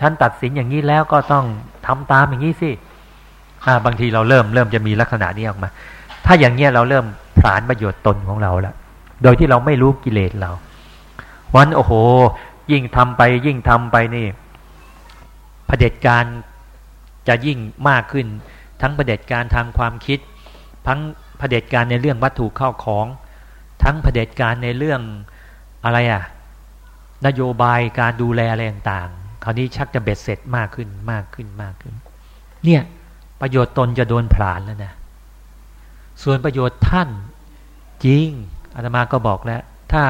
ฉันตัดสินอย่างนี้แล้วก็ต้องทำตามอย่างนี้สิบางทีเราเริ่มเริ่มจะมีลักษณะนี้ออกมา ถ้าอย่างเงี้ยเราเริ่มผลานประโยชน์ตนของเราแล้วโดยที่เราไม่รู้กิเลสเราวันโอ้โห ยิ่งทำไป ยิ่งทำไปนี่เผด็จการจะยิ่งมากขึ้น ทั้งเผด็จการทางความคิด ทั้งเผด็จการในเรื่องวัตถุเข้าของ ทั้งเผด็จการในเรื่องอะไรอะนโยบายการดูแลอะไรต่าง คราวนี้ชักจะเบ็ดเสร็จมากขึ้นมากขึ้นมากขึ้น เนี่ย ประโยชน์ตนจะโดนผลาญแล้วนะ ส่วนประโยชน์ท่านจริงอาตมาก็บอกแล้ว ถ้า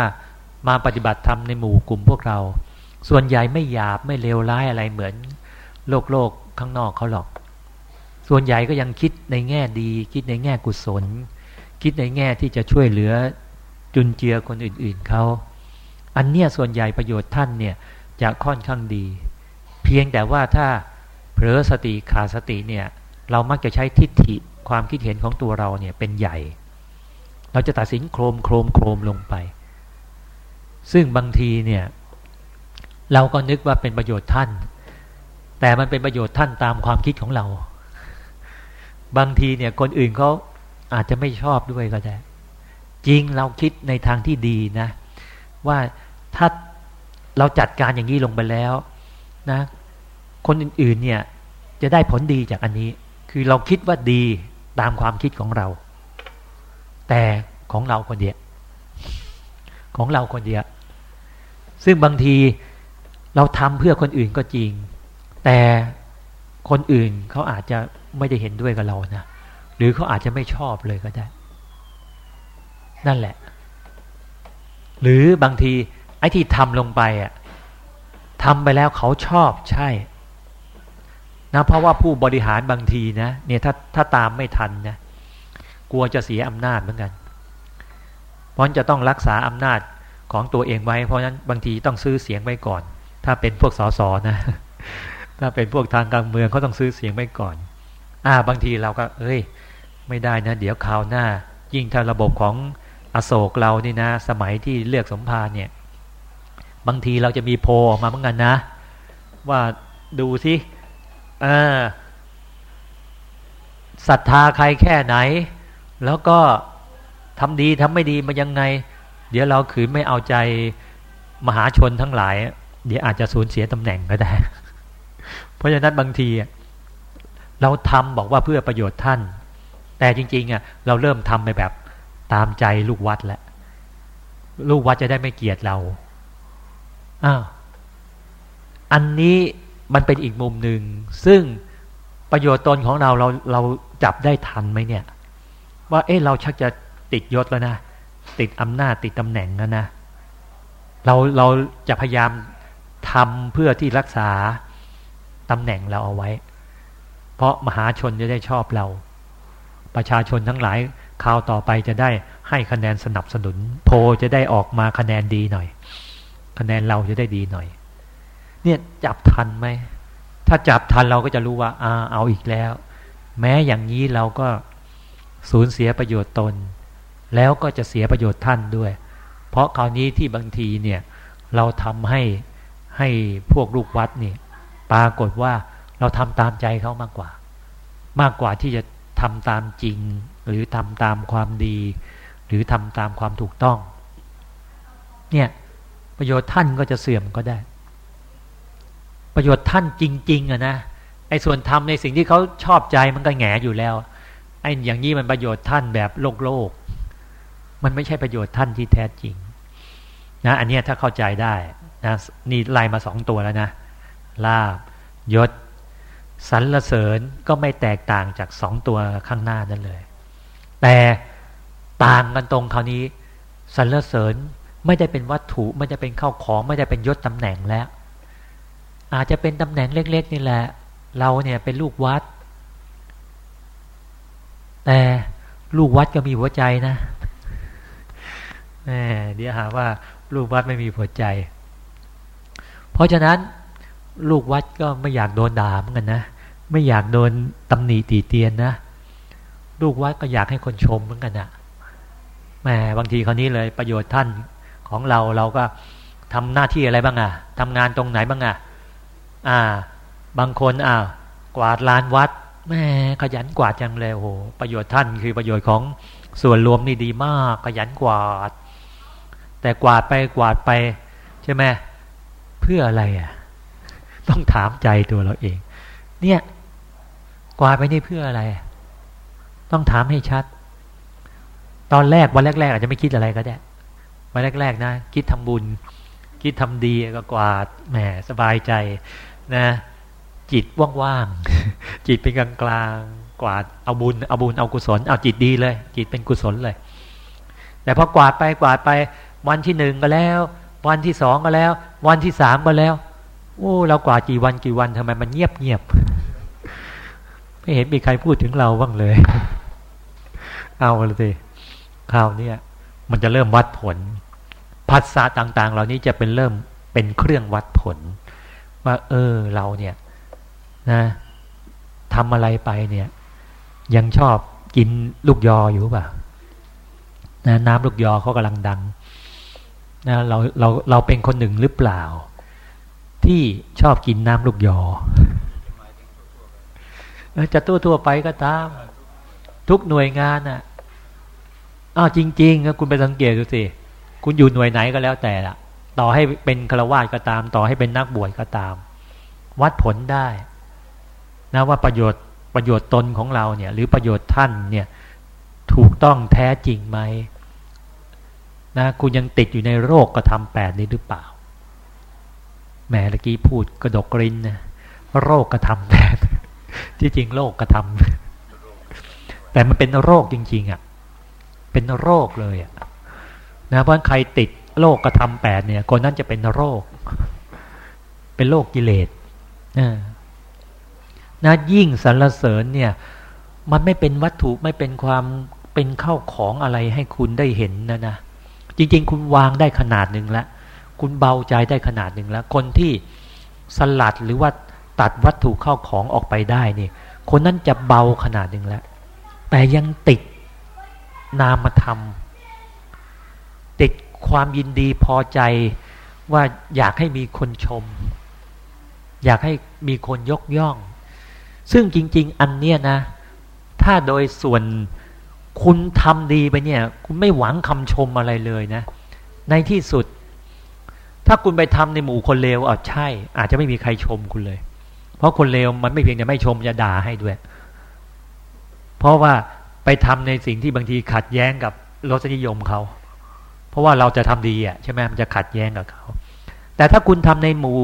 มาปฏิบัติธรรมในหมู่กลุ่มพวกเรา ส่วนใหญ่ไม่หยาบไม่เลวร้ายอะไรเหมือน โลกโลกข้างนอกเขาหรอก ส่วนใหญ่ก็ยังคิดในแง่ดี คิดในแง่กุศล คิดในแง่ที่จะช่วยเหลือจุนเจือคนอื่น ๆเขาอันเนี้ยส่วนใหญ่ประโยชน์ท่านเนี่ย จะค่อนข้างดี เพียงแต่ว่าถ้าเผลอสติขาดสติเนี่ย เรามักจะใช้ทิฏฐิความคิดเห็นของตัวเราเนี่ยเป็นใหญ่ เราจะตัดสินโครมโครมโครมลงไป ซึ่งบางทีเนี่ย เราก็นึกว่าเป็นประโยชน์ท่าน แต่มันเป็นประโยชน์ท่านตามความคิดของเรา บางทีเนี่ยคนอื่นเขาอาจจะไม่ชอบด้วยก็ได้ จริงเราคิดในทางที่ดีนะ ว่าถ้า เราจัดการอย่างนี้ลงไปแล้วนะ คนอื่นๆเนี่ยจะได้ผลดีจากอันนี้ คือเราคิดว่าดีตามความคิดของเรา แต่ของเราคนเดียวของเราคนเดียวซึ่งบางทีเราทำเพื่อคนอื่นก็จริง แต่คนอื่นเขาอาจจะไม่ได้เห็นด้วยกับเรานะหรือเขาอาจจะไม่ชอบเลยก็ได้ นั่นแหละ หรือบางที ไอ้ที่ทำลงไปอะทำไปแล้วเขาชอบใช่นะเพราะว่าผู้บริหารบางทีนะเนี่ยถ้าถ้าตามไม่ทันนะกลัวจะเสียอำนาจเหมือนกัน เพราะจะต้องรักษาอำนาจของตัวเองไว้ เพราะฉะนั้นบางทีต้องซื้อเสียงไว้ก่อน ถ้าเป็นพวกสสนะ ถ้าเป็นพวกทางการเมืองเขาต้องซื้อเสียงไว้ก่อน อ่า บางทีเราก็ เอ้ย ไม่ได้นะ เดี๋ยวคราวหน้า ยิ่งถ้าระบบของอโศกเรานี่นะ สมัยที่เลือกสมภารเนี่ย บางทีเราจะมีโพออกมาเหมือนกันนะ ว่าดูสิศรัทธาใครแค่ไหน แล้วก็ทำดีทำไม่ดีมันยังไง เดี๋ยวเราขืนไม่เอาใจมหาชนทั้งหลาย เดี๋ยวอาจจะสูญเสียตำแหน่งก็ได้ เพราะฉะนั้นบางทีเราทำบอกว่าเพื่อประโยชน์ท่าน แต่จริงๆอะเราเริ่มทำไปแบบตามใจลูกวัดแล้วลูกวัดจะได้ไม่เกลียดเรา อ้าวอันนี้มันเป็นอีกมุมหนึ่ง ซึ่งประโยชน์ตนของเราเราเราจับได้ทันไหมเนี่ย ว่าเอ๊ะเราชักจะติดยศแล้วนะ ติดอำนาจติดตำแหน่งแล้วนะ เราเราจะพยายามทำเพื่อที่รักษาตำแหน่งเราเอาไว้ เพราะมหาชนจะได้ชอบเรา ประชาชนทั้งหลายคราวต่อไปจะได้ให้คะแนนสนับสนุน โพจะได้ออกมาคะแนนดีหน่อย คะแนนเราจะได้ดีหน่อย เนี่ยจับทันไหมถ้าจับทันเราก็จะรู้ว่าอาเอาอีกแล้ว แม้อย่างนี้เราก็สูญเสียประโยชน์ตน แล้วก็จะเสียประโยชน์ท่านด้วย เพราะคราวนี้ที่บางทีเนี่ยเราทำให้ให้พวกลูกวัดนี่ปรากฏว่าเราทำตามใจเขามากกว่า มากกว่าที่จะทำตามจริง หรือทำตามความดี หรือทำตามความถูกต้อง เนี่ย ประโยชน์ท่านก็จะเสื่อมก็ได้ ประโยชน์ท่านจริง ๆอะนะไอ้ส่วนทำในสิ่งที่เขาชอบใจมันก็แงอยู่แล้วไอ้อย่างนี้มันประโยชน์ท่านแบบโลกโลก มันไม่ใช่ประโยชน์ท่านที่แท้จริงนะอันนี้ถ้าเข้าใจได้นะนี่ไล่มาสองตัวแล้วนะลาบยศสรรเสริญก็ไม่แตกต่างจากสองตัวข้างหน้านั่นเลย แต่ต่างกันตรงคราวนี้สรรเสริญ ไม่ได้เป็นวัตถุไม่ได้เป็นข้าวของไม่ได้เป็นยศตำแหน่งแล้ว อาจจะเป็นตำแหน่งเล็ก ๆ นี่แหละ เราเนี่ยเป็นลูกวัด แต่ลูกวัดก็มีหัวใจนะแหมเดี๋ยวหาว่าลูกวัดไม่มีหัวใจ เพราะฉะนั้นลูกวัดก็ไม่อยากโดนด่าเหมือนกันนะไม่อยากโดนตำหนิตีเตียนนะลูกวัดก็อยากให้คนชมเหมือนกันอะแหมบางทีคราวนี้เลยประโยชน์ท่าน ของเราเราก็ทำหน้าที่อะไรบ้างอะทำงานตรงไหนบ้างอะอ่า บางคนอ่ากวาดลานวัดแม่ขยันกวาดจังเลยโอ้โหประโยชน์ท่านคือประโยชน์ของส่วนรวมนี่ดีมากขยันกวาด แต่กวาดไปกวาดไปใช่ไหมเพื่ออะไรอะ ต้องถามใจตัวเราเอง เนี่ย กวาดไปนี่เพื่ออะไร ต้องถามให้ชัด ตอนแรกวันแรกๆอาจจะไม่คิดอะไรก็ได้ วันแรก ๆ นะ คิดทำบุญ คิดทำดีก็กวาดแหมสบายใจนะ จิตว่างๆ จิตเป็นกลางกลางกวาดเอาบุญเอาบุญเอากุศลเอาจิตดีเลย จิตเป็นกุศลเลย แต่พอกวาดไปกวาดไป วันที่หนึ่งก็แล้ว วันที่สองก็แล้ว วันที่สามก็แล้วโอ้เรากวาดกี่วันกี่วันทำไมมันเงียบเงียบไม่เห็นมีใครพูดถึงเราบ้างเลย เอาเลยสิคราวนี้มันจะเริ่มวัดผล ภาษาต่าง ๆ เหล่านี้จะเป็นเริ่มเป็นเครื่องวัดผล ว่า เออเราเนี่ยนะทำอะไรไปเนี่ย ยังชอบกินลูกยออยู่ป่ะนะน้ำลูกยอเขากำลังดังนะเราเราเราเป็นคนหนึ่งหรือเปล่า ที่ชอบกินน้ำลูกยอจะตัวทั่วไปก็ตาม ทุกหน่วยงานอะอ้าวจริง ๆ คุณไปสังเกตดูสิ คุณอยู่หน่วยไหนก็แล้วแต่ละต่อให้เป็นฆราวาสก็ตาม ต่อให้เป็นนักบวชก็ตาม วัดผลได้นะว่าประโยชน์ประโยชน์ตนของเราเนี่ย หรือประโยชน์ท่านเนี่ยถูกต้องแท้จริงไหมนะคุณยังติดอยู่ในโรคกระทำแปดนี้หรือเปล่าแหมเมื่อกี้พูดกระดกกรินนะโรคกระทำแปดที่จริงโรคกระทำแต่มันเป็นโรคจริง ๆอะ่ะเป็นโรคเลยอะ่ะ นะเพราะใครติดโรคกระทำแปดเนี่ยคนนั้นจะเป็นโรค เป็นโรคกิเลสนะยิ่งสรรเสริญเนี่ย มันไม่เป็นวัตถุไม่เป็นความเป็นเข้าของอะไรให้คุณได้เห็นนะนะจริง ๆ คุณวางได้ขนาดหนึ่งแล้วคุณเบาใจได้ขนาดหนึ่งแล้ว คนที่สลัดหรือว่าตัดวัตถุเข้าของออกไปได้นี่คนนั้นจะเบาขนาดหนึ่งแล้ว แต่ยังติดนามธรรมติด ความยินดีพอใจว่าอยากให้มีคนชม อยากให้มีคนยกย่อง ซึ่งจริง ๆ อันเนี้ยนะ ถ้าโดยส่วนคุณทำดีไปเนี่ย คุณไม่หวังคำชมอะไรเลยนะ ในที่สุด ถ้าคุณไปทำในหมู่คนเลวอะใช่ อาจจะไม่มีใครชมคุณเลย เพราะคนเลวมันไม่เพียงแต่ไม่ชมจะด่าให้ด้วย เพราะว่าไปทำในสิ่งที่บางทีขัดแย้งกับรสนิยมเขา เพราะว่าเราจะทำดีอะใช่ไหมมันจะขัดแย้งกับเขา แต่ถ้าคุณทำในหมู่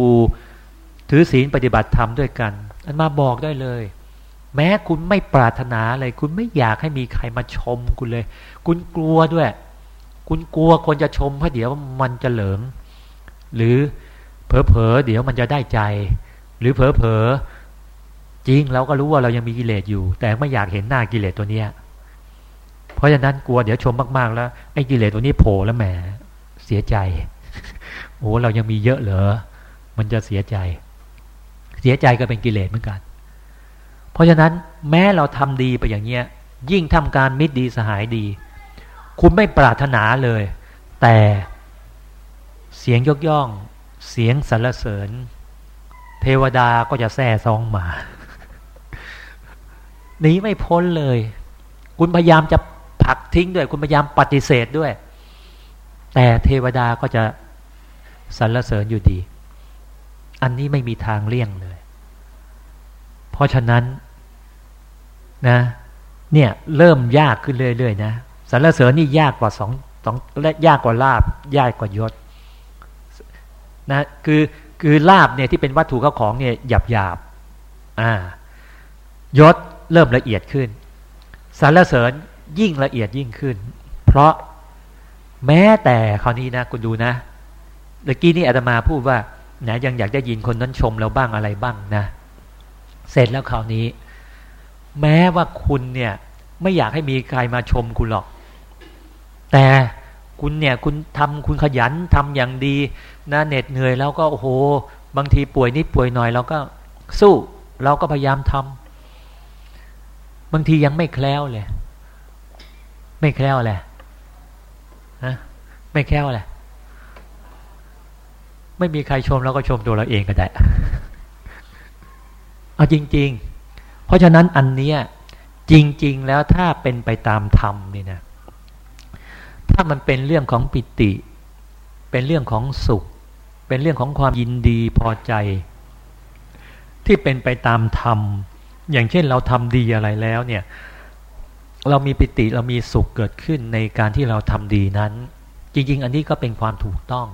ถือศีลปฏิบัติธรรมด้วยกัน อันมาบอกได้เลย แม้คุณไม่ปรารถนาเลยคุณไม่อยากให้มีใครมาชมคุณเลย คุณกลัวด้วย คุณกลัวคนจะชมเพราะเดี๋ยวมันจะเหลิง หรือเผลอๆเดี๋ยวมันจะได้ใจ หรือเผลอๆจริงเราก็รู้ว่าเรายังมีกิเลสอยู่ แต่ไม่อยากเห็นหน้ากิเลสตัวเนี้ย เพราะฉะนั้นกลัวเดี๋ยวชมมากๆ แล้วไอ้กิเลสตัวนี้โผล่แล้วแหมเสียใจโอ้เรายังมีเยอะเหรอมันจะเสียใจ เสียใจก็เป็นกิเลสเหมือนกัน เพราะฉะนั้นแม้เราทำดีไปอย่างเงี้ย ยิ่งทำการมิตรดีสหายดี คุณไม่ปรารถนาเลย แต่เสียงยกย่อง เสียงสรรเสริญ เทวดาก็จะแซ่ซองมาหนีไม่พ้นเลย คุณพยายามจะ ผักทิ้งด้วย คุณพยายามปฏิเสธด้วย แต่เทวดาก็จะสรรเสริญอยู่ดี อันนี้ไม่มีทางเลี่ยงเลย เพราะฉะนั้นนะเนี่ยเริ่มยากขึ้นเรื่อยๆนะสรรเสริญนี่ยากกว่าสองสองและยากกว่าลาบยากกว่ายศนะคือคือลาบเนี่ยที่เป็นวัตถุเข้าของเนี่ยหยาบหยาบอ่ายศเริ่มละเอียดขึ้นสรรเสริญ ยิ่งละเอียดยิ่งขึ้น เพราะแม้แต่คราวนี้นะคุณดูนะเมื่อกี้นี่อาตมาพูดว่านะยังอยากจะยินคนนั้นชมเราบ้างอะไรบ้างนะ เสร็จแล้วคราวนี้ แม้ว่าคุณเนี่ย ไม่อยากให้มีใครมาชมคุณหรอก แต่คุณเนี่ยคุณทำคุณขยันทำอย่างดีนะเหน็ดเหนื่อยแล้วก็โอ้โห บางทีป่วยนิดป่วยหน่อยเราก็สู้ เราก็พยายามทำบางทียังไม่แคล้วเลย ไม่แคล้วแหละฮะไม่แคล้วแหละไม่มีใครชมเราก็ชมตัวเราเองก็ได้ เอาจริง ๆ เพราะฉะนั้นอันเนี้ยจริง ๆ แล้วถ้าเป็นไปตามธรรมนี่นะ ถ้ามันเป็นเรื่องของปิติ เป็นเรื่องของสุข เป็นเรื่องของความยินดีพอใจ ที่เป็นไปตามธรรม อย่างเช่นเราทำดีอะไรแล้วเนี่ย เรามีปิติเรามีสุขเกิดขึ้นในการที่เราทำดีนั้น จริง ๆ อันนี้ก็เป็นความถูกต้อง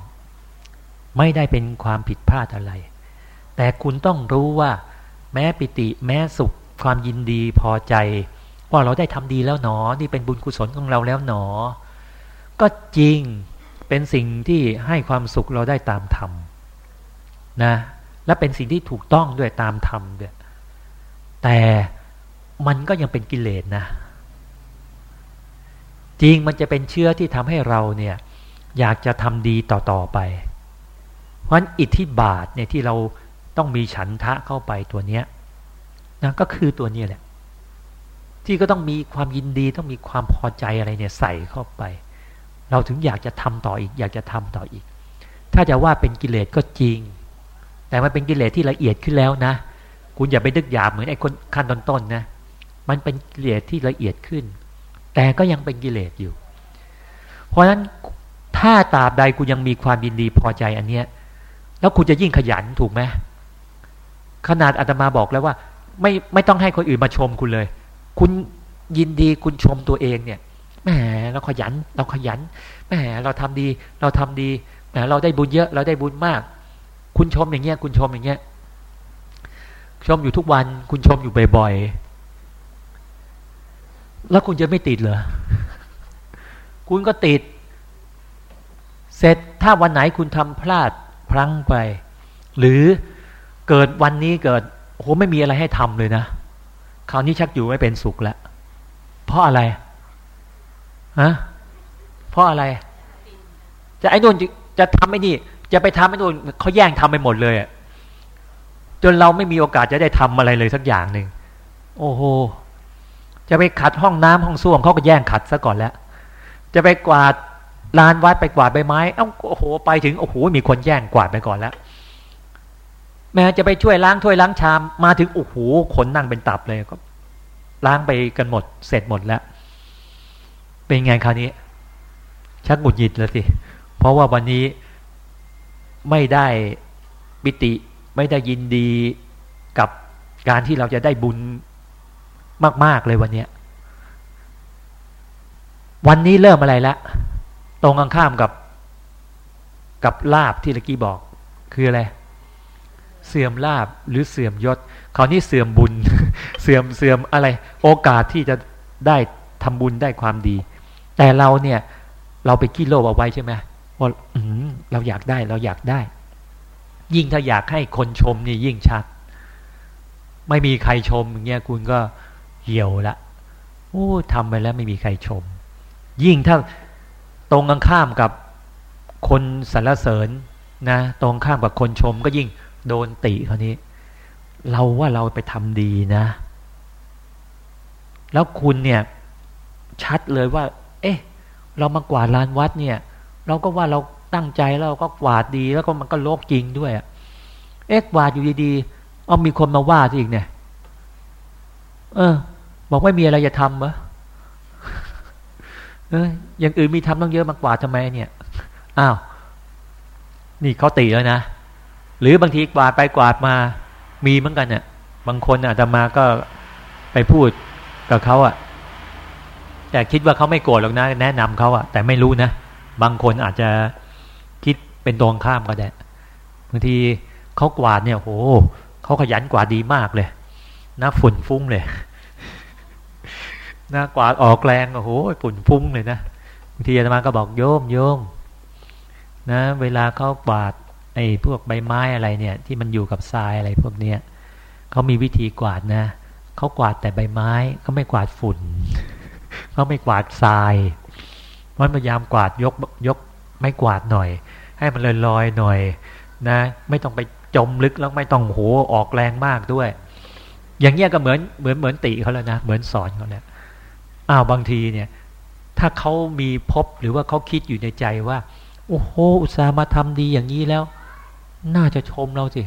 ไม่ได้เป็นความผิดพลาดอะไร แต่คุณต้องรู้ว่า แม้ปิติแม้สุขความยินดีพอใจ ว่าเราได้ทำดีแล้วหนอ นี่เป็นบุญกุศลของเราแล้วหนอ ก็จริงเป็นสิ่งที่ให้ความสุขเราได้ตามธรรมนะและเป็นสิ่งที่ถูกต้องด้วยตามธรรมด้วยแต่มันก็ยังเป็นกิเลสนะ จริงมันจะเป็นเชื้อที่ทำให้เราเนี่ยอยากจะทำดีต่อๆไป เพราะฉะนั้นอิทธิบาทเนี่ยที่เราต้องมีฉันทะเข้าไปตัวเนี้ยนะก็คือตัวนี้แหละ ที่ก็ต้องมีความยินดีต้องมีความพอใจอะไรเนี่ยใส่เข้าไป เราถึงอยากจะทำต่ออีก อยากจะทำต่ออีก ถ้าจะว่าเป็นกิเลสก็จริง แต่มันเป็นกิเลสที่ละเอียดขึ้นแล้วนะคุณอย่าไปดึกหยาบเหมือนไอ้คนขั้นต้นๆนะมันเป็นกิเลสที่ละเอียดขึ้น แต่ก็ยังเป็นกิเลสอยู่ เพราะฉะนั้นถ้าตราบใดคุณยังมีความยินดีพอใจอันเนี้ย แล้วคุณจะยิ่งขยันถูกไหมขนาดอาตมาบอกแล้วว่า ไม่ไม่ต้องให้คนอื่นมาชมคุณเลย คุณยินดีคุณชมตัวเองเนี่ยแหมเราขยัน เราขยันแหมเราทำดี เราทำดีแหมเราได้บุญเยอะ เราได้บุญมาก คุณชมอย่างเงี้ย คุณชมอย่างเงี้ย ชมอยู่ทุกวัน คุณชมอยู่บ่อยๆ แล้วคุณจะไม่ติดเหรอ คุณก็ติด เสร็จถ้าวันไหนคุณทำพลาดพลั้งไป หรือเกิดวันนี้เกิดโหไม่มีอะไรให้ทำเลยนะ คราวนี้ชักอยู่ไม่เป็นสุขแล้ว เพราะอะไรฮะเพราะอะไร จะไอ้นู่นจะทำไอ้นี่ จะไปทำไอ้นู่นเขาแย่งทำไปหมดเลยจนเราไม่มีโอกาสจะได้ทำอะไรเลยสักอย่างหนึ่งโอ้โห จะไปขัดห้องน้ำห้องส้วมเขาก็แย่งขัดซะก่อนแล้ว จะไปกวาดลานวัดไปกวาดใบไม้เอ้าโอ้โหไปถึงโอ้โหมีคนแย่งกวาดไปก่อนแล้ว แม้จะไปช่วยล้างถ้วยล้างชามมาถึงโอ้โหขนนั่งเป็นตับเลยก็ ล้างไปกันหมด เสร็จหมดแล้ว เป็นไงคราวนี้ ชักหงุดหงิดแล้วสิเพราะว่าวันนี้ไม่ได้ปิติ ไม่ได้ยินดีกับการที่เราจะได้บุญ มาก ๆ เลยวันนี้วันนี้เริ่มอะไรแล้วตรงข้ามกับ กับลาบที่ตะกี้บอก คืออะไร เสื่อมลาบหรือเสื่อมยศคราวนี้เสื่อมบุญ เสื่อมเสื่อมอะไร โอกาสที่จะได้ทำบุญได้ความดี แต่เราเนี่ย เราไปขี้โลภเอาไว้ใช่ไหมว่าเราอยากได้เราอยากได้ ยิ่งถ้าอยากให้คนชมนี่ยิ่งชัด ไม่มีใครชมอย่างเงี้ยคุณก็ เหี่ยวละโอ้ทำไปแล้วไม่มีใครชม ยิ่งถ้าตรงกันข้ามกับคนสรรเสริญนะ ตรงข้ามกับคนชมก็ยิ่งโดนติคราวนี้ เราว่าเราไปทำดีนะ แล้วคุณเนี่ยชัดเลยว่า เอ๊ะ เรามากวาดลานวัดเนี่ย เราก็ว่าเราตั้งใจแล้วเราก็กวาดดีแล้วก็มันก็โลกจริงด้วยเอ๊ะกวาดอยู่ดีๆเอามีคนมาว่าอีกเนี่ย เออ บอกไม่มีอะไรจะทำเหรอเอออย่างอื่นมีทำต้องเยอะมากกว่าทำไมเนี่ย อ้าว นี่เขาตีแล้วนะ หรือบางทีกวาดไปกวาดมา มีเหมือนกันเนี่ยบางคนอาจจะมาก็ไปพูดกับเขาอะแต่คิดว่าเขาไม่โกรธหรอกนะ แนะนำเขาอะแต่ไม่รู้นะ บางคนอาจจะคิดเป็นตรงข้ามก็ได้ บางทีเขากวาดเนี่ยโหเขาขยันกวาดดีมากเลยนะฝุ่นฟุ้งเลย นะกวาดออกแรงโอ้โหฝุ่นฟุ้งเลยนะบางทีอาตมาก็บอกโยมโยมนะ เวลาเขากวาดไอ้พวกใบไม้อะไรเนี่ย ที่มันอยู่กับทรายอะไรพวกเนี้ยเขามีวิธีกวาดนะเขากวาดแต่ใบไม้เขาไม่กวาดฝุ่นเขาไม่กวาดทรายมันพยายามกวาดยกยกไม่กวาดหน่อย ให้มันลอยลอยหน่อย นะ ไม่ต้องไปจมลึกแล้วไม่ต้องโหออกแรงมากด้วย อย่างเงี้ยก็เหมือนเหมือนเหมือนติเขาแล้วนะเหมือนสอนเขาแล้ว อ้าวบางทีเนี่ย ถ้าเขามีพบหรือว่าเขาคิดอยู่ในใจว่า โอ้โห อุตส่าห์มาทำดีอย่างนี้แล้ว น่าจะชมเราสิ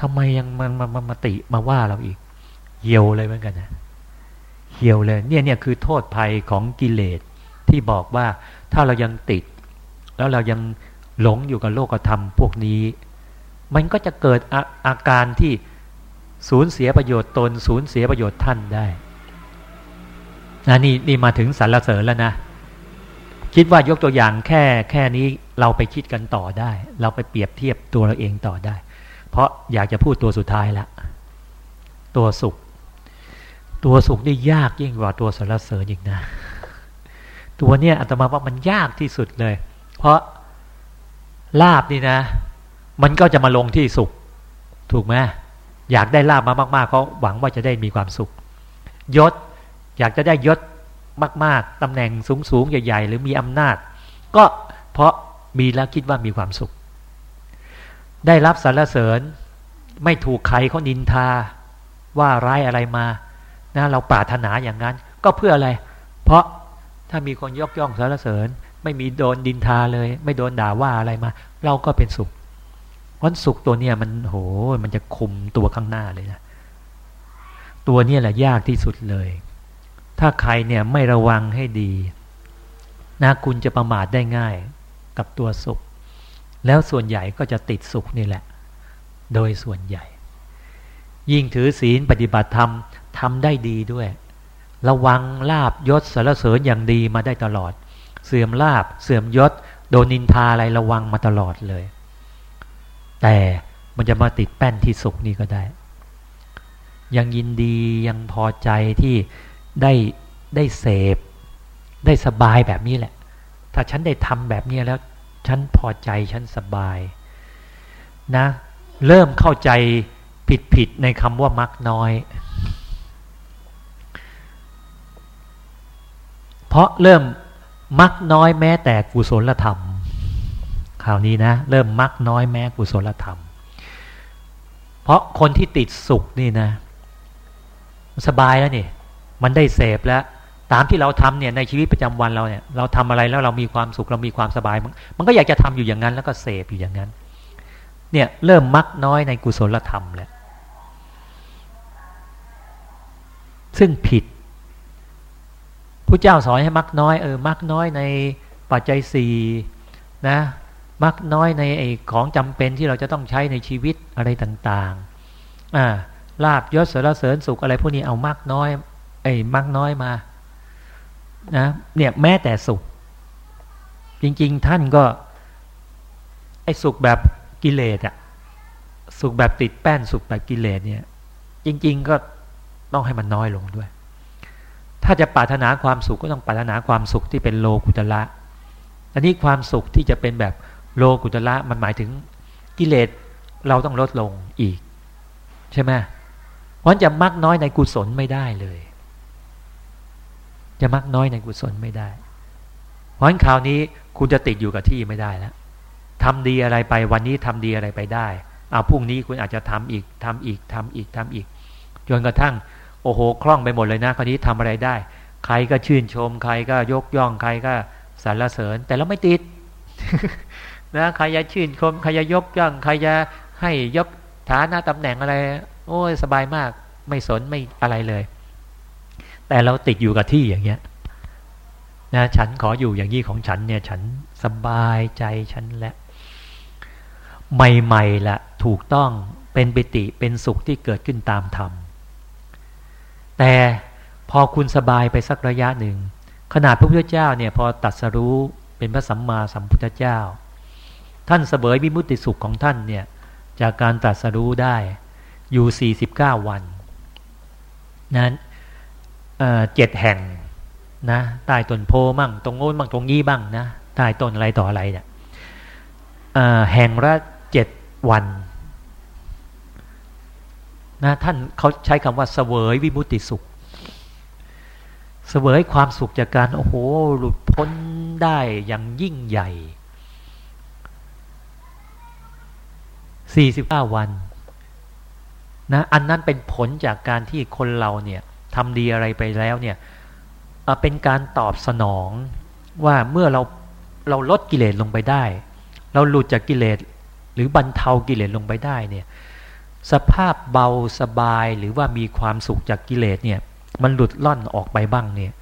ทำไมยังมันมามามาติมาว่าเราอีก เหี่ยวเลยเหมือนกันนะเหี่ยวเลย เนี่ยเนี่ยคือโทษภัยของกิเลสที่บอกว่าถ้าเรายังติด แล้วเรายังหลงอยู่กับโลกธรรมพวกนี้ มันก็จะเกิดอาอาการที่สูญเสียประโยชน์ตน สูญเสียประโยชน์ท่านได้ นะนี่นี่มาถึงสรรเสริญแล้วนะ คิดว่ายกตัวอย่างแค่แค่นี้เราไปคิดกันต่อได้ เราไปเปรียบเทียบตัวเราเองต่อได้ เพราะอยากจะพูดตัวสุดท้ายละตัวสุข ตัวสุขนี่ยากยิ่งกว่าตัวสรรเสริญอีกนะ ตัวเนี้ยอาตมาว่ามันยากที่สุดเลย เพราะลาบนี่นะ มันก็จะมาลงที่สุข ถูกไหมอยากได้ลาบมามากๆเขาหวังว่าจะได้มีความสุข ยศ อยากจะได้ยศมาก ๆตำแหน่งสูงๆใหญ่ ๆ หรือมีอำนาจ ก็เพราะมีแล้วคิดว่ามีความสุข ได้รับสรรเสริญไม่ถูกใครเขานินทาว่าร้ายอะไรมานะเราปรารถนาอย่างนั้น ก็เพื่ออะไร เพราะถ้ามีคนยกย่องสรรเสริญ ไม่มีโดนดินทาเลย ไม่โดนด่าว่าอะไรมา เราก็เป็นสุขวันสุขตัวเนี้ยมันโหมันจะคุมตัวข้างหน้าเลยนะตัวเนี้ยแหละยากที่สุดเลย ถ้าใครเนี่ยไม่ระวังให้ดีนะคุณจะประมาทได้ง่ายกับตัวสุข แล้วส่วนใหญ่ก็จะติดสุขนี่แหละ โดยส่วนใหญ่ ยิ่งถือศีลปฏิบัติธรรมทำได้ดีด้วย ระวังลาบยศสารเสริญอย่างดีมาได้ตลอด เสื่อมลาบเสื่อมยศ โดนนินทาอะไรระวังมาตลอดเลย แต่มันจะมาติดแป้นที่สุขนี่ก็ได้ ยังยินดียังพอใจที่ ได้ได้เสพ ได้สบายแบบนี้แหละ ถ้าฉันได้ทำแบบนี้แล้ว ฉันพอใจฉันสบายนะ เริ่มเข้าใจผิดผิดในคำว่ามักน้อย เพราะเริ่มมักน้อยแม้แต่กุศลธรรมคราวนี้นะ เริ่มมักน้อยแม้กุศลธรรม เพราะคนที่ติดสุขนี่นะ สบายแล้วนี่ มันได้เสพแล้ว ตามที่เราทำเนี่ยในชีวิตประจำวันเราเนี่ยเราทำอะไรแล้วเรามีความสุขเรามีความสบาย มันก็อยากจะทำอยู่อย่างนั้นแล้วก็เสพอยู่อย่างนั้น เนี่ยเริ่มมักน้อยในกุศลธรรมแล้วซึ่งผิดพระเจ้าสอนให้มักน้อยเออมักน้อยในปัจจัยสี่นะมักน้อยในไอ้ของจำเป็นที่เราจะต้องใช้ในชีวิตอะไรต่างๆอ่าลาบยศสารเสริญสุขอะไรพวกนี้เอามากน้อย ไอ้มากน้อยมานะเนี่ยแม้แต่สุข จริง ๆ ท่านก็ ไอ้สุขแบบกิเลสอะสุขแบบติดแป้นสุขแบบกิเลสเนี่ย จริง ๆ ก็ต้องให้มันน้อยลงด้วย ถ้าจะปรารถนาความสุขก็ต้องปรารถนาความสุขที่เป็นโลกุตละอันนี้ความสุขที่จะเป็นแบบโลกุตละมันหมายถึงกิเลสเราต้องลดลงอีก ใช่ไหมเพราะจะมักน้อยในกุศลไม่ได้เลย จะมักน้อยในกุศลไม่ได้ เพราะฉะนั้นคราวนี้คุณจะติดอยู่กับที่ไม่ได้แล้วทำดีอะไรไปวันนี้ทำดีอะไรไปได้เอาพรุ่งนี้คุณอาจจะทำอีกทำอีกทำอีกทำอีกจนกระทั่ง โอ้โหคล่องไปหมดเลยนะคราวนี้ทำอะไรได้ ใครก็ชื่นชม ใครก็ยกย่องใครก็สรรเสริญ แต่เราไม่ติดนะใครจะชื่นชมใครจะยกย่องใครจะให้ยกฐานะตำแหน่งอะไร โอ้ยสบายมาก ไม่สนไม่อะไรเลย แต่เราติดอยู่กับที่อย่างเงี้ยนะฉันขออยู่อย่างนี้ของฉันเนี่ย ฉันสบายใจฉันและ ใหม่ๆละถูกต้องเป็นปิติเป็นสุขที่เกิดขึ้นตามธรรม แต่พอคุณสบายไปสักระยะหนึ่ง ขนาดพระพุทธเจ้าเนี่ย พอตัดสรู้เป็นพระสัมมาสัมพุทธเจ้า ท่านเสบยวิมุตติสุขของท่านเนี่ย จากการตรัสรู้ได้อยู่ 49 วันนั้น เจ็ดแห่งนะใต้ต้นโพมั่งตรงโน้นมั่งตรงนี้บ้างนะใต้ต้นอะไรต่ออะไรเนี่ยแห่งละเจ็ดวันนะท่านเขาใช้คำว่าเสวยวิมุตติสุข เสวยความสุขจากการโอ้โหหลุดพ้นได้อย่างยิ่งใหญ่สี่สิบห้าวันนะอันนั้นเป็นผลจากการที่คนเราเนี่ย ทำดีอะไรไปแล้วเนี่ยเป็นการตอบสนองว่าเมื่อเราเราลดกิเลสลงไปได้ เราหลุดจากกิเลสหรือบรรเทากิเลสลงไปได้เนี่ยสภาพเบาสบายหรือว่ามีความสุขจากกิเลสเนี่ยมันหลุดล่อนออกไปบ้างเนี่ย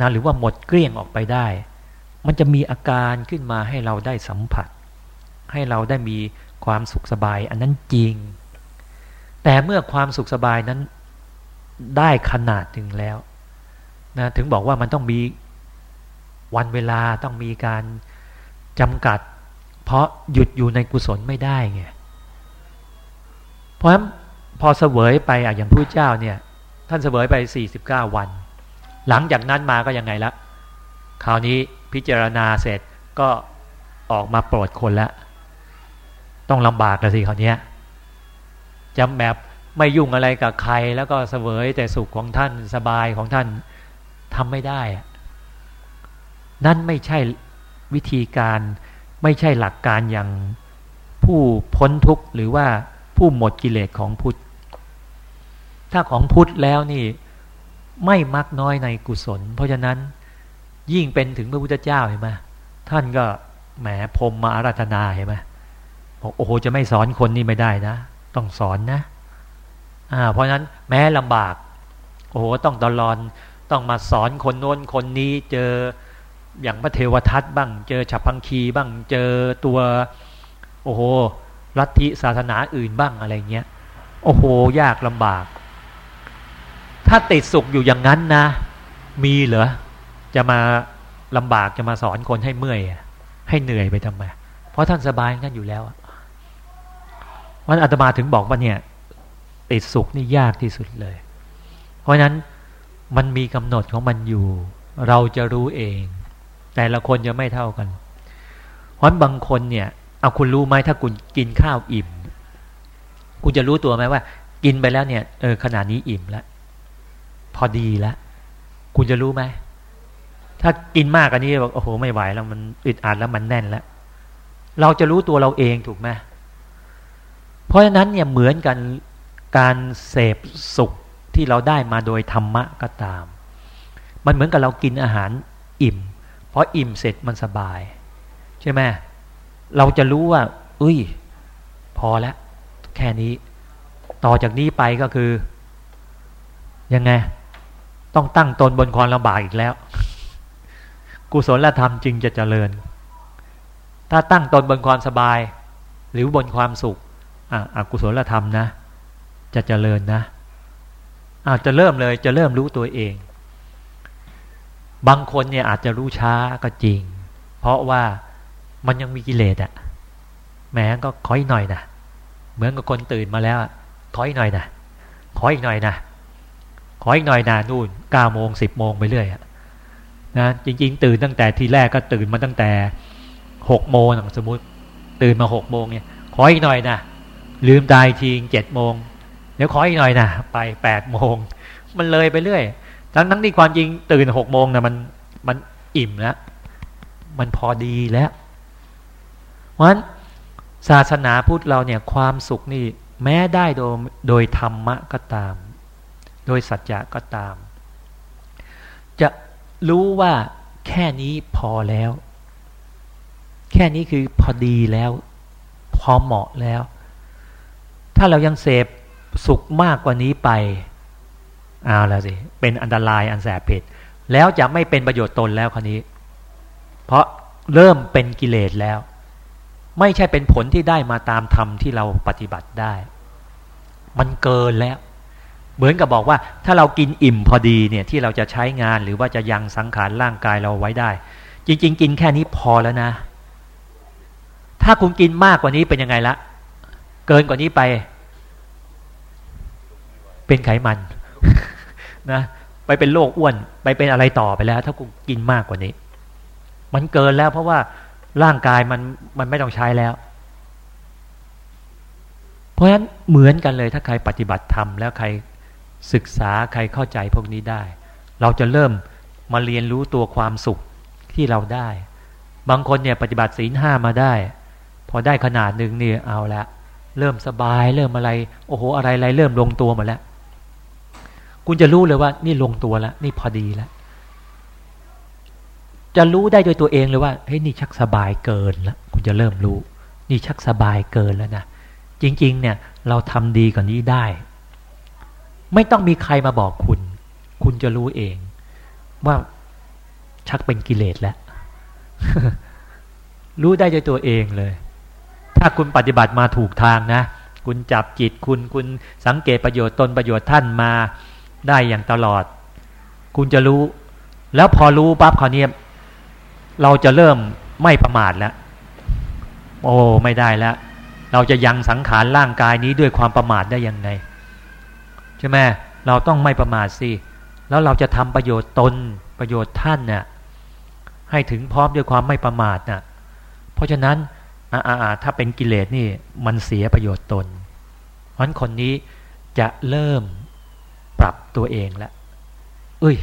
นะหรือว่าหมดเกลี้ยงออกไปได้ มันจะมีอาการขึ้นมาให้เราได้สัมผัส ให้เราได้มีความสุขสบายอันนั้นจริง แต่เมื่อความสุขสบายนั้น ได้ขนาดถึงแล้วนะถึงบอกว่ามันต้องมีวันเวลาต้องมีการจำกัด เพราะหยุดอยู่ในกุศลไม่ได้ไงเพราะฉะนั้นพอเสวยไปออย่างผู้เจ้าเนี่ย ท่านเสวยไปสี่สิบเก้าวัน หลังจากนั้นมาก็ยังไงละคราวนี้พิจารณาเสร็จก็ออกมาโปรดคนแล้ว ต้องลำบากกันสิคราวนี้จำแบบ ไม่ยุ่งอะไรกับใคร แล้วก็เสวยแต่สุขของท่านสบายของท่านทำไม่ได้ นั่นไม่ใช่วิธีการไม่ใช่หลักการอย่างผู้พ้นทุกข์หรือว่าผู้หมดกิเลสของพุทธ ถ้าของพุทธแล้วนี่ไม่มักน้อยในกุศล เพราะฉะนั้นยิ่งเป็นถึงพระพุทธเจ้าเห็นไหมท่านก็แหมพรมมาอาราธนาเห็นไหมบอกโอ้โหจะไม่สอนคนนี่ไม่ได้นะ ต้องสอนนะ เพราะนั้นแม้ลำบาก โอ้โหต้องตลอนต้องมาสอนคนโน้นคนนี้เจออย่างพระเทวทัตบ้าง เจอฉับพังคีบ้างเจอตัว โอ้โหลัทธิศาสนาอื่นบ้างอะไรเงี้ยโอ้โหยากลำบาก ถ้าติดสุขอยู่อย่างนั้นนะ มีเหรอจะมาลำบากจะมาสอนคนให้เมื่อยให้เหนื่อยไปทำไมเพราะท่านสบายท่านอยู่แล้ววันอาตมาถึงบอกว่าเนี่ย ติดสุขนี่ยากที่สุดเลย เพราะนั้นมันมีกำหนดของมันอยู่ เราจะรู้เอง แต่ละคนจะไม่เท่ากันเพราะบางคนเนี่ยเอาคุณรู้ไหมถ้าคุณกินข้าวอิ่ม คุณจะรู้ตัวไหมว่า กินไปแล้วเนี่ยเออขนาดนี้อิ่มแล้วพอดีแล้วคุณจะรู้ไหมถ้ากินมากกว่านี้บอกโอ้โหไม่ไหวแล้วมันอึดอัดแล้วมันแน่นแล้วเราจะรู้ตัวเราเองถูกไหมเพราะฉะนั้นเนี่ยเหมือนกัน การเสพสุขที่เราได้มาโดยธรรมะก็ตาม มันเหมือนกับเรากินอาหารอิ่ม เพราะอิ่มเสร็จมันสบาย ใช่ไหมเราจะรู้ว่า อุ้ย พอแล้วแค่นี้ ต่อจากนี้ไปก็คือ ยังไง ต้องตั้งตนบนความลำบากอีกแล้ว กุศลธรรมจึงจะเจริญ ถ้าตั้งตนบนความสบาย หรือบนความสุขอะกุศลธรรมนะ จะเจริญนะอาจจะเริ่มเลยจะเริ่มรู้ตัวเอง บางคนเนี่ยอาจจะรู้ช้าก็จริง เพราะว่ามันยังมีกิเลสอะแหมก็ขออีกหน่อยนะเหมือนกับคนตื่นมาแล้วขออีกหน่อยนะขออีกหน่อยนะขออีกหน่อยนะนู่นเก้าโมงสิบโมงไปเรื่อยอะนะจริง ๆ ตื่นตั้งแต่ทีแรกก็ตื่นมาตั้งแต่หกโมงสมมติ ตื่นมาหกโมงเนี่ยขออีกหน่อยนะลืมตายทีเจ็ดโมง เดี๋ยวขออีกหน่อยนะไปแปดโมงมันเลยไปเรื่อย ทั้งทั้งที่ความจริงตื่นหกโมงนะมันมันอิ่มแล้วมันพอดีแล้วเพราะฉะนั้นศาสนาพุทธเราเนี่ยความสุขนี่แม้ได้โดยโดยธรรมะก็ตาม โดยสัจจะก็ตาม จะรู้ว่าแค่นี้พอแล้ว แค่นี้คือพอดีแล้ว พอเหมาะแล้ว ถ้าเรายังเสพ สุขมากกว่านี้ไปเอาแล้วสิเป็นอันตรายอันแสบเผ็ดแล้วจะไม่เป็นประโยชน์ตนแล้วคราวนี้ เพราะเริ่มเป็นกิเลสแล้ว ไม่ใช่เป็นผลที่ได้มาตามธรรมที่เราปฏิบัติได้ มันเกินแล้ว เหมือนกับบอกว่า ถ้าเรากินอิ่มพอดีเนี่ยที่เราจะใช้งานหรือว่าจะยังสังขารร่างกายเราไว้ได้ จริง ๆ กินแค่นี้พอแล้วนะ ถ้าคุณกินมากกว่านี้เป็นยังไงละเกินกว่านี้ไป เป็นไขมันนะไปเป็นโรคอ้วน ไปเป็นอะไรต่อไปแล้ว ถ้าคุณกินมากกว่านี้ มันเกินแล้วเพราะว่าร่างกายมันมันไม่ต้องใช้แล้ว เพราะฉะนั้นเหมือนกันเลยถ้าใครปฏิบัติธรรมแล้วใครศึกษาใครเข้าใจพวกนี้ได้ เราจะเริ่มมาเรียนรู้ตัวความสุขที่เราได้ บางคนเนี่ยปฏิบัติศีลห้ามาได้ พอได้ขนาดหนึ่งเนี่ยเอาละเริ่มสบายเริ่มอะไร โอ้โหอะไรอะไรเริ่มลงตัวหมดแล้ว คุณจะรู้เลยว่า นี่ลงตัวแล้วนี่พอดีแล้วจะรู้ได้โดยตัวเองเลยว่าเฮ้ยนี่ชักสบายเกินแล้วคุณจะเริ่มรู้ นี่ชักสบายเกินแล้วนะจริง ๆ เนี่ยเราทำดีกว่านี้ได้ ไม่ต้องมีใครมาบอกคุณ คุณจะรู้เอง ว่าชักเป็นกิเลสแล้ว รู้ได้ด้วยตัวเองเลย ถ้าคุณปฏิบัติมาถูกทางนะ คุณจับจิตคุณ คุณสังเกตประโยชน์ตนประโยชน์ท่านมา ได้อย่างตลอด คุณจะรู้ แล้วพอรู้ปั๊บคราวนี้เราจะเริ่มไม่ประมาทแล้ว โอ้ไม่ได้แล้ว เราจะยังสังขารร่างกายนี้ด้วยความประมาทได้ยังไงใช่ไหมเราต้องไม่ประมาทสิแล้วเราจะทำประโยชน์ตนประโยชน์ท่านเนี่ยให้ถึงพร้อมด้วยความไม่ประมาทน่ะเพราะฉะนั้นอ่าถ้าเป็นกิเลสนี่มันเสียประโยชน์ตนเพราะฉะนั้นคนนี้จะเริ่ม ปรับตัวเองแล้วเอ้ย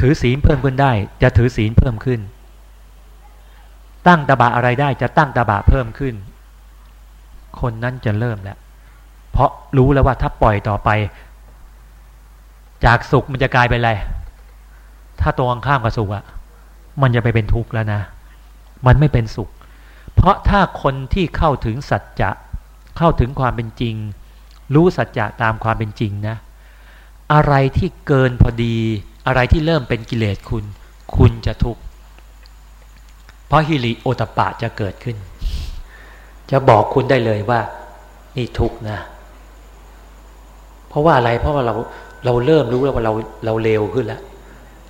ถือศีลเพิ่มขึ้นได้ จะถือศีลเพิ่มขึ้น ตั้งตาบะอะไรได้จะตั้งตาบะเพิ่มขึ้น คนนั้นจะเริ่มแล้ว เพราะรู้แล้วว่าถ้าปล่อยต่อไป จากสุขมันจะกลายเป็นอะไร ถ้าตรงข้ามกับสุขอะมันจะไปเป็นทุกข์แล้วนะ มันไม่เป็นสุข เพราะถ้าคนที่เข้าถึงสัจจะ เข้าถึงความเป็นจริง รู้สัจจะตามความเป็นจริงนะ อะไรที่เกินพอดี อะไรที่เริ่มเป็นกิเลสคุณ คุณจะทุกข์เพราะฮิริโอตปะจะเกิดขึ้น จะบอกคุณได้เลยว่า นี่ทุกข์นะ เพราะว่าอะไรเพราะว่าเราเราเริ่มรู้แล้วว่าเราเราเลวขึ้นแล้ว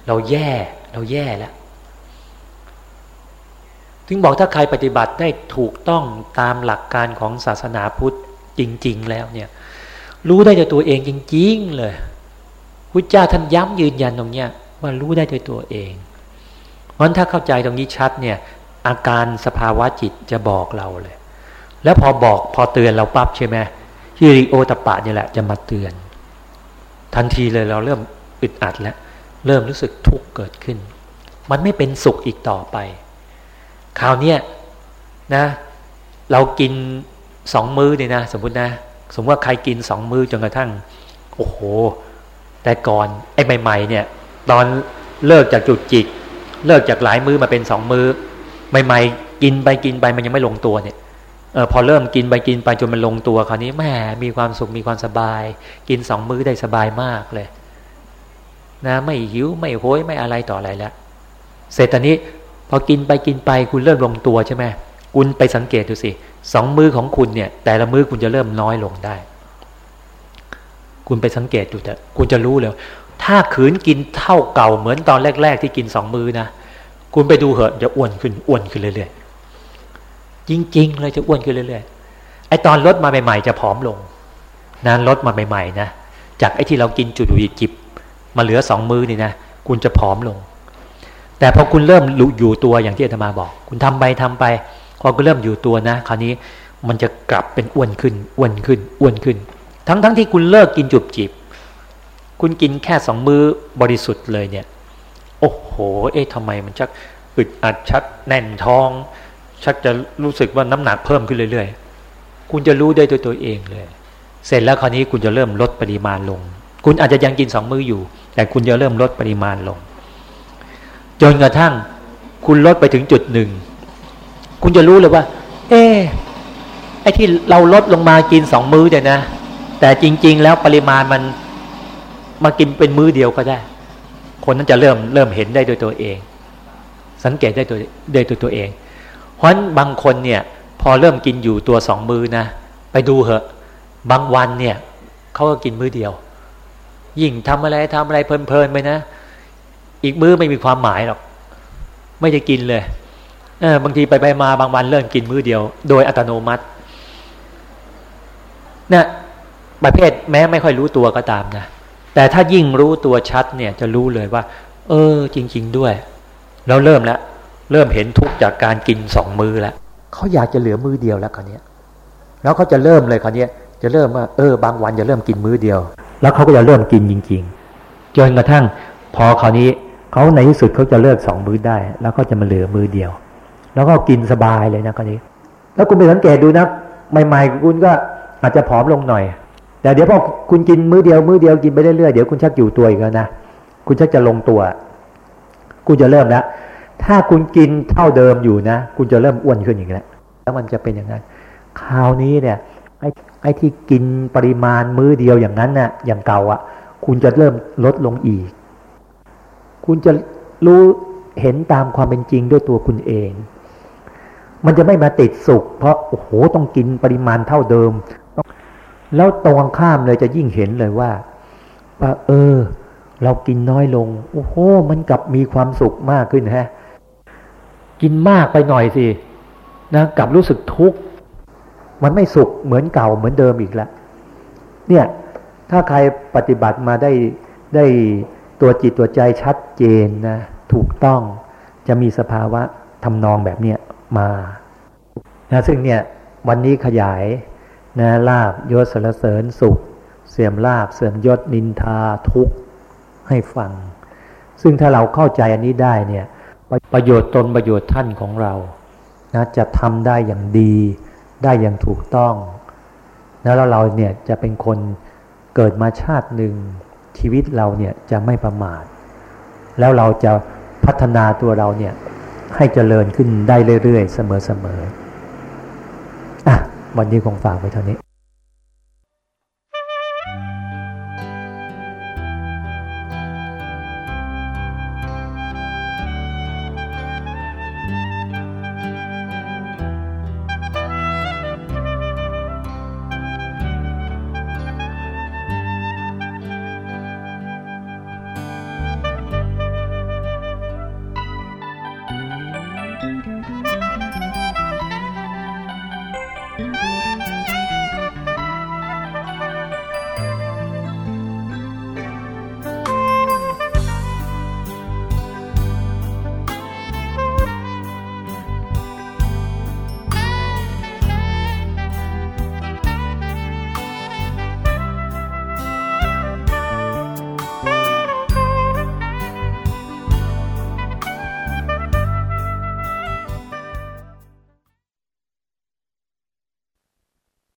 เราแย่เราแย่แล้วถึงบอกถ้าใครปฏิบัติได้ถูกต้องตามหลักการของศาสนาพุทธจริง ๆ แล้วเนี่ย รู้ได้ด้วยตัวเองจริง ๆ เลยพุทธเจ้าท่านย้ำยืนยันตรงเนี้ยว่ารู้ได้ด้วยตัวเอง เพราะถ้าเข้าใจตรงนี้ชัดเนี่ย อาการสภาวะจิตจะบอกเราเลย แล้วพอบอกพอเตือนเราปั๊บใช่ไหมฮิริโอตปะนี่แหละจะมาเตือน ทันทีเลยเราเริ่มอึดอัดแล้ว เริ่มรู้สึกทุกข์เกิดขึ้น มันไม่เป็นสุขอีกต่อไป คราวนี้นะ เรากินสองมื้อเนี่ยนะ สมมตินะ สมมติว่าใครกินสองมื้อจนกระทั่ง โอ้โห แต่ก่อนไอ้ใหม่ๆเนี่ย ตอนเลิกจากจุดจิตเลิกจากหลายมื้อมาเป็นสองมื้อใหม่ๆกินไปกินไปมันยังไม่ลงตัวเนี่ยเออพอเริ่มกินไปกินไปจนมันลงตัวคราวนี้แม่มีความสุขมีความสบาย กินสองมื้อได้สบายมากเลย นะ ไม่หิวไม่โหยไม่อะไรต่ออะไรแล้วเสร็จตอนนี้ พอกินไปกินไปคุณเริ่มลงตัวใช่ไหมคุณไปสังเกตดูสิ สองมือของคุณเนี่ย แต่ละมือคุณจะเริ่มน้อยลงได้ คุณไปสังเกตดูแต่คุณจะรู้เลยถ้าขืนกินเท่าเก่าเหมือนตอนแรก ๆ ที่กินสองมือนะคุณไปดูเหอะจะอ้วนขึ้นอ้วนขึ้นเรื่อยๆจริงๆเลยจะอ้วนขึ้นเรื่อยๆไอตอนลดมาใหม่ๆจะผอมลงนานลดมาใหม่ๆนะจากไอที่เรากินจุดจิบมาเหลือสองมือนี่นะคุณจะผอมลง แต่พอคุณเริ่มอยู่ตัวอย่างที่อาตมาบอก คุณทำไปทำไป อคุณเริ่มอยู่ตัวนะ คราวนี้มันจะกลับเป็นอ้วนขึ้นอ้วนขึ้นอ้วนขึ้น ทั้งทั้งที่คุณเลิกกินจุบจีบ คุณกินแค่สองมือบริสุทธิ์เลยเนี่ย โอ้โห เอ๊ะทำไมมันชักอึดอัดชักแน่นท้อง ชักจะรู้สึกว่าน้ำหนักเพิ่มขึ้นเรื่อยๆ คุณจะรู้ได้ตัวตัวเองเลย เสร็จแล้วคราวนี้คุณจะเริ่มลดปริมาณลง คุณอาจจะยังกินสองมืออยู่ แต่คุณจะเริ่มลดปริมาณลง จนกระทั่งคุณลดไปถึงจุดหนึ่ง คุณจะรู้เลยว่า เออไอ้ที่เราลดลงมากินสองมื้อเนี่ยนะ แต่จริง ๆ แล้วปริมาณมันมากินเป็นมื้อเดียวก็ได้ คนนั้นจะเริ่มเริ่มเห็นได้โดยตัวเอง สังเกตได้ตัวได้ตัวตัวเอง เพราะฉะนั้นบางคนเนี่ย พอเริ่มกินอยู่ตัวสองมือนะ ไปดูเหอะ บางวันเนี่ยเขาก็กินมื้อเดียว ยิ่งทำอะไรทำอะไรเพลินๆไปนะ อีกมื้อไม่มีความหมายหรอก ไม่ได้กินเลย เออบางทีไปไปมาบางวันเริ่มกินมื้อเดียว โดยอัตโนมัติเนี่ยประเภทแม้ไม่ค่อยรู้ตัวก็ตามนะแต่ถ้ายิ่งรู้ตัวชัดเนี่ยจะรู้เลยว่า เออ จริง ๆ ด้วยเราเริ่มแล้วเริ่มเห็นทุกจากการกินสองมือแล้วเขาอยากจะเหลือมือเดียวแล้วคราวนี้แล้วเขาจะเริ่มเลยคราวนี้จะเริ่มว่าเออบางวันจะเริ่มกินมือเดียว แล้วเขาก็จะเริ่มกินจริง ๆ จนกระทั่ง พอคราวนี้เขาในที่สุดเขาจะเลิกสองมือได้ แล้วก็จะมาเหลือมือเดียว แล้วก็กินสบายเลยนะคนนี้ แล้วคุณไปสังเกตดูนะใหม่ๆคุณก็อาจจะผอมลงหน่อย แต่เดี๋ยวพอคุณกินมื้อเดียวมื้อเดียวกินไปเรื่อยๆเดี๋ยวคุณชักอยู่ตัวอีกแล้วนะคุณชักจะลงตัว คุณจะเริ่มแล้วถ้าคุณกินเท่าเดิมอยู่นะ คุณจะเริ่มอ้วนขึ้นอีกแล้วแล้วมันจะเป็นอย่างนั้นคราวนี้เนี่ยไอ้ไอ้ที่กินปริมาณมื้อเดียวอย่างนั้นน่ะอย่างเก่าอะ คุณจะเริ่มลดลงอีก คุณจะรู้เห็นตามความเป็นจริงด้วยตัวคุณเอง มันจะไม่มาติดสุข เพราะโอ้โหต้องกินปริมาณเท่าเดิม แล้วตรงข้ามเลยจะยิ่งเห็นเลยว่าว่าเออ เรากินน้อยลง โอ้โห มันกลับมีความสุขมากขึ้นฮะ กินมากไปหน่อยสินะกลับรู้สึกทุกข์มันไม่สุขเหมือนเก่าเหมือนเดิมอีกแล้วเนี่ย ถ้าใครปฏิบัติมาได้ได้ตัวจิตตัวใจชัดเจนนะ ถูกต้องจะมีสภาวะทำนองแบบเนี้ย มานะซึ่งเนี่ยวันนี้ขยายนะลาบยศสรเสริญสุข เสื่อมลาบเสื่อมยศนินทาทุกข์ให้ฟัง ซึ่งถ้าเราเข้าใจอันนี้ได้เนี่ยประโยชน์ตนประโยชน์ท่านของเรานะจะทำได้อย่างดีได้อย่างถูกต้องนะแล้วเราเนี่ยจะเป็นคนเกิดมาชาติหนึ่งชีวิตเราเนี่ยจะไม่ประมาท แล้วเราจะพัฒนาตัวเราเนี่ย ให้เจริญขึ้นได้เรื่อยๆ เสมอๆอะวันนี้คงฝากไว้เท่านี้